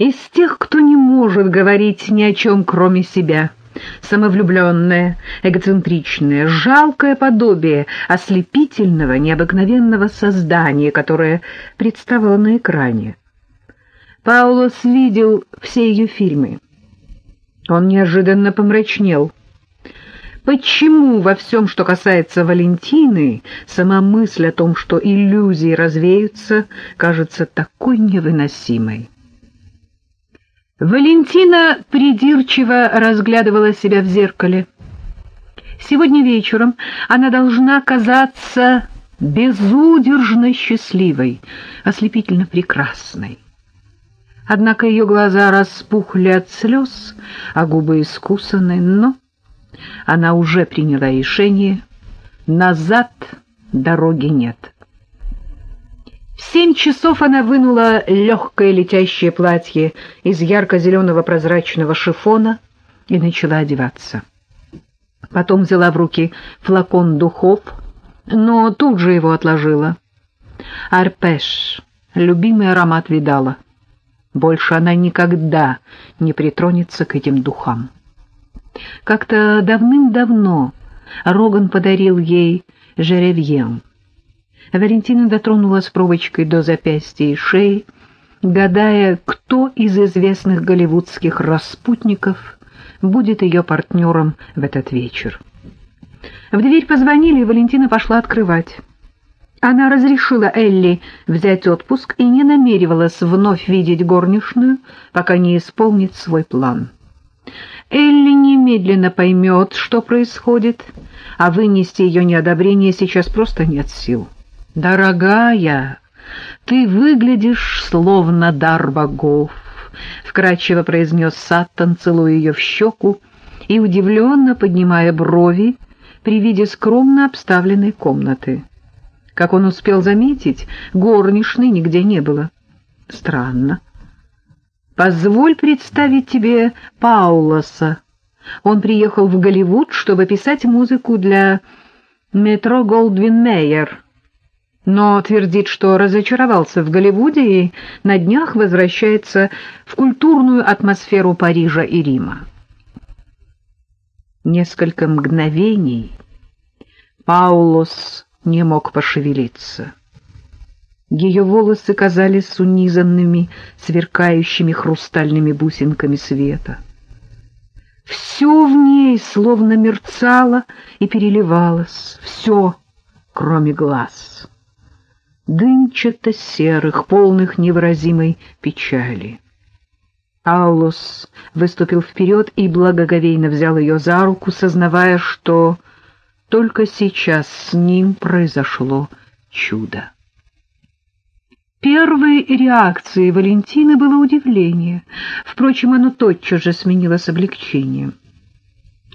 Из тех, кто не может говорить ни о чем, кроме себя. Самовлюбленное, эгоцентричное, жалкое подобие ослепительного, необыкновенного создания, которое представило на экране. Паулос видел все ее фильмы. Он неожиданно помрачнел. Почему во всем, что касается Валентины, сама мысль о том, что иллюзии развеются, кажется такой невыносимой? Валентина придирчиво разглядывала себя в зеркале. Сегодня вечером она должна казаться безудержно счастливой, ослепительно прекрасной. Однако ее глаза распухли от слез, а губы искусаны, но она уже приняла решение. Назад дороги нет. В семь часов она вынула легкое летящее платье из ярко-зеленого прозрачного шифона и начала одеваться. Потом взяла в руки флакон духов, но тут же его отложила. Арпеш, любимый аромат видала. Больше она никогда не притронется к этим духам. Как-то давным-давно Роган подарил ей жеревьен. Валентина дотронулась пробочкой до запястья и шеи, гадая, кто из известных голливудских распутников будет ее партнером в этот вечер. В дверь позвонили, и Валентина пошла открывать. Она разрешила Элли взять отпуск и не намеревалась вновь видеть горничную, пока не исполнит свой план. Элли немедленно поймет, что происходит, а вынести ее неодобрение сейчас просто нет сил. «Дорогая, ты выглядишь словно дар богов», — вкратчиво произнес Саттон, целуя ее в щеку и удивленно поднимая брови при виде скромно обставленной комнаты. Как он успел заметить, горничной нигде не было. Странно. «Позволь представить тебе Паулоса. Он приехал в Голливуд, чтобы писать музыку для метро Голдвин Мейер» но твердит, что разочаровался в Голливуде и на днях возвращается в культурную атмосферу Парижа и Рима. Несколько мгновений Паулос не мог пошевелиться. Ее волосы казались унизанными, сверкающими хрустальными бусинками света. Все в ней словно мерцало и переливалось, все, кроме глаз дымчато-серых, полных невыразимой печали. Аулус выступил вперед и благоговейно взял ее за руку, сознавая, что только сейчас с ним произошло чудо. Первой реакцией Валентины было удивление. Впрочем, оно тотчас же сменилось облегчением.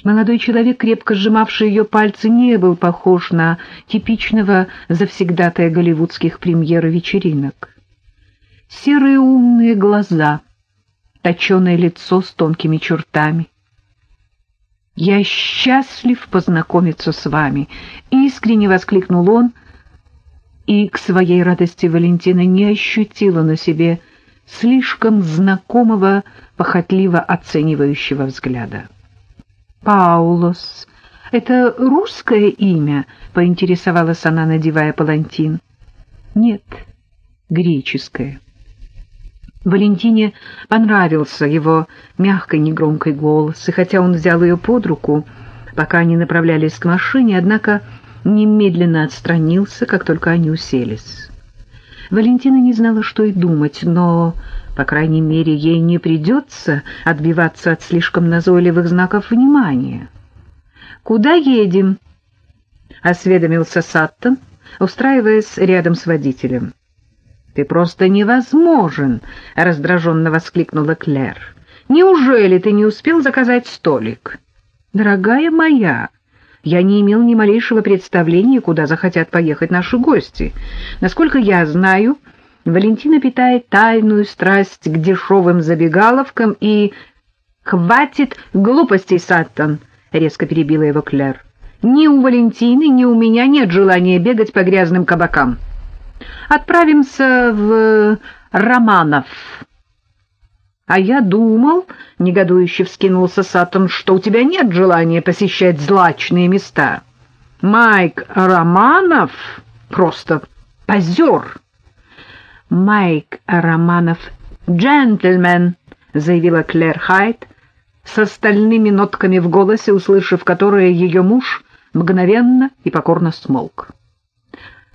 Молодой человек, крепко сжимавший ее пальцы, не был похож на типичного завсегдатая голливудских премьер вечеринок. Серые умные глаза, точеное лицо с тонкими чертами. «Я счастлив познакомиться с вами!» — искренне воскликнул он, и к своей радости Валентина не ощутила на себе слишком знакомого, похотливо оценивающего взгляда. Паулос. Это русское имя? Поинтересовалась она, надевая палантин. Нет, греческое. Валентине понравился его мягкий негромкий голос, и хотя он взял ее под руку, пока они направлялись к машине, однако немедленно отстранился, как только они уселись. Валентина не знала, что и думать, но по крайней мере, ей не придется отбиваться от слишком назойливых знаков внимания. «Куда едем?» — осведомился Саттон, устраиваясь рядом с водителем. «Ты просто невозможен!» — раздраженно воскликнула Клэр. «Неужели ты не успел заказать столик?» «Дорогая моя!» Я не имел ни малейшего представления, куда захотят поехать наши гости. Насколько я знаю, Валентина питает тайную страсть к дешевым забегаловкам и... «Хватит глупостей, Саттон!» — резко перебила его Клэр. «Ни у Валентины, ни у меня нет желания бегать по грязным кабакам. Отправимся в Романов». А я думал, — негодующе вскинулся Саттон, — что у тебя нет желания посещать злачные места. Майк Романов просто позер. Майк Романов — джентльмен, — заявила Клэр Хайт с остальными нотками в голосе, услышав которые ее муж мгновенно и покорно смолк.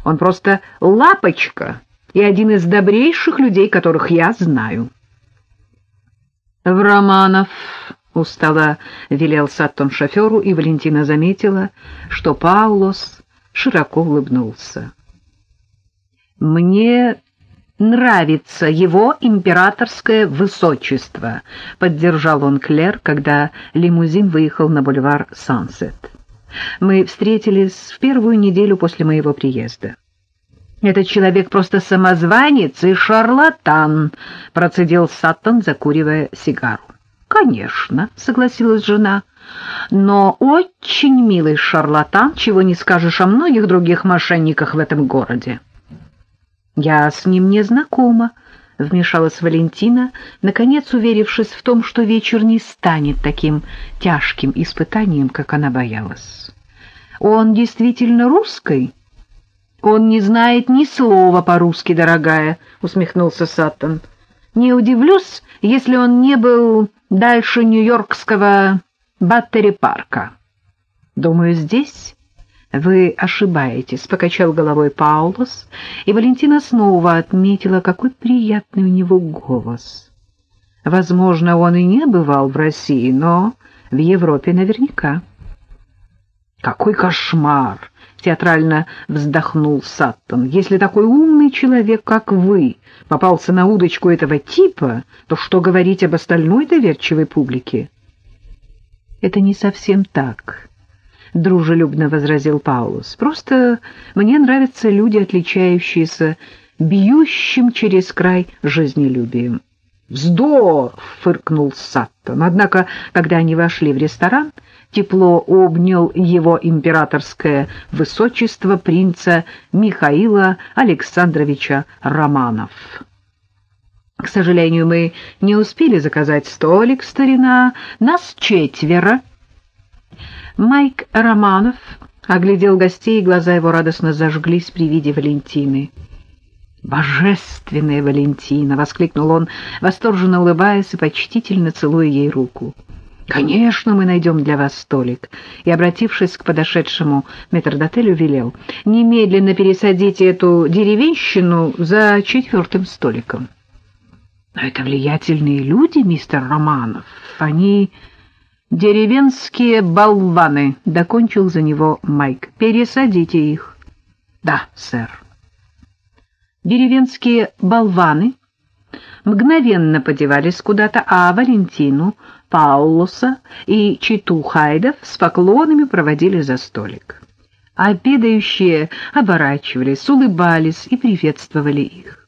Он просто лапочка и один из добрейших людей, которых я знаю. В Романов устало велел Саттон шоферу, и Валентина заметила, что Паулос широко улыбнулся. «Мне нравится его императорское высочество», — поддержал он Клер, когда лимузин выехал на бульвар Сансет. «Мы встретились в первую неделю после моего приезда». «Этот человек просто самозванец и шарлатан», — процедил Саттон, закуривая сигару. «Конечно», — согласилась жена, — «но очень милый шарлатан, чего не скажешь о многих других мошенниках в этом городе». «Я с ним не знакома», — вмешалась Валентина, наконец уверившись в том, что вечер не станет таким тяжким испытанием, как она боялась. «Он действительно русский?» «Он не знает ни слова по-русски, дорогая», — усмехнулся Саттон. «Не удивлюсь, если он не был дальше Нью-Йоркского Баттери-парка». «Думаю, здесь вы ошибаетесь», — покачал головой Паулос, и Валентина снова отметила, какой приятный у него голос. Возможно, он и не бывал в России, но в Европе наверняка. «Какой кошмар!» — театрально вздохнул Саттон. «Если такой умный человек, как вы, попался на удочку этого типа, то что говорить об остальной доверчивой публике?» «Это не совсем так», — дружелюбно возразил Паулус. «Просто мне нравятся люди, отличающиеся бьющим через край жизнелюбием». «Вздор!» — фыркнул Саттон. Однако, когда они вошли в ресторан, тепло обнял его императорское высочество принца Михаила Александровича Романов. «К сожалению, мы не успели заказать столик, старина. Нас четверо». Майк Романов оглядел гостей, и глаза его радостно зажглись при виде Валентины. «Божественная Валентина!» — воскликнул он, восторженно улыбаясь и почтительно целуя ей руку. «Конечно, мы найдем для вас столик». И, обратившись к подошедшему метрдотелю, велел, «Немедленно пересадите эту деревенщину за четвертым столиком». «Но это влиятельные люди, мистер Романов. Они деревенские болваны», — докончил за него Майк. «Пересадите их». «Да, сэр». Деревенские болваны мгновенно подевались куда-то, а Валентину Паулоса и Читу Хайдов с поклонами проводили за столик. Обедающие оборачивались, улыбались и приветствовали их.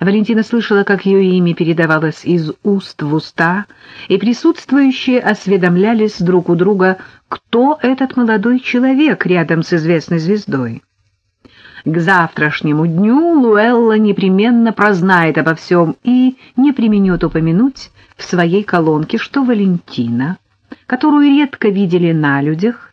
Валентина слышала, как ее имя передавалось из уст в уста, и присутствующие осведомлялись друг у друга, кто этот молодой человек рядом с известной звездой. К завтрашнему дню Луэлла непременно прознает обо всем и не применет упомянуть в своей колонке, что Валентина, которую редко видели на людях,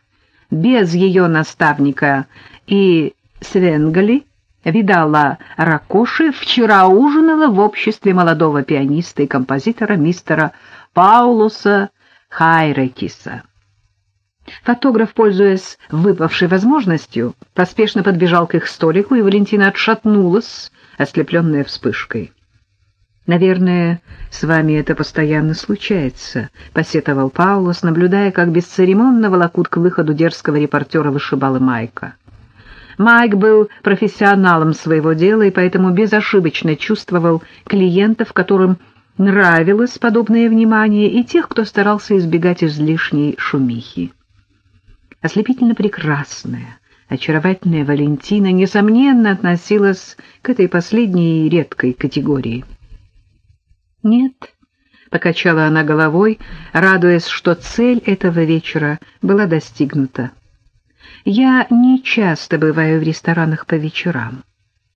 без ее наставника и Свенгали, видала Ракоши, вчера ужинала в обществе молодого пианиста и композитора мистера Паулуса Хайрекиса. Фотограф, пользуясь выпавшей возможностью, поспешно подбежал к их столику, и Валентина отшатнулась, ослепленная вспышкой. «Наверное, с вами это постоянно случается», — посетовал Паулос, наблюдая, как бесцеремонно волокут к выходу дерзкого репортера вышибала Майка. Майк был профессионалом своего дела и поэтому безошибочно чувствовал клиентов, которым нравилось подобное внимание, и тех, кто старался избегать излишней шумихи ослепительно прекрасная, очаровательная Валентина, несомненно, относилась к этой последней редкой категории. «Нет», — покачала она головой, радуясь, что цель этого вечера была достигнута. «Я не часто бываю в ресторанах по вечерам».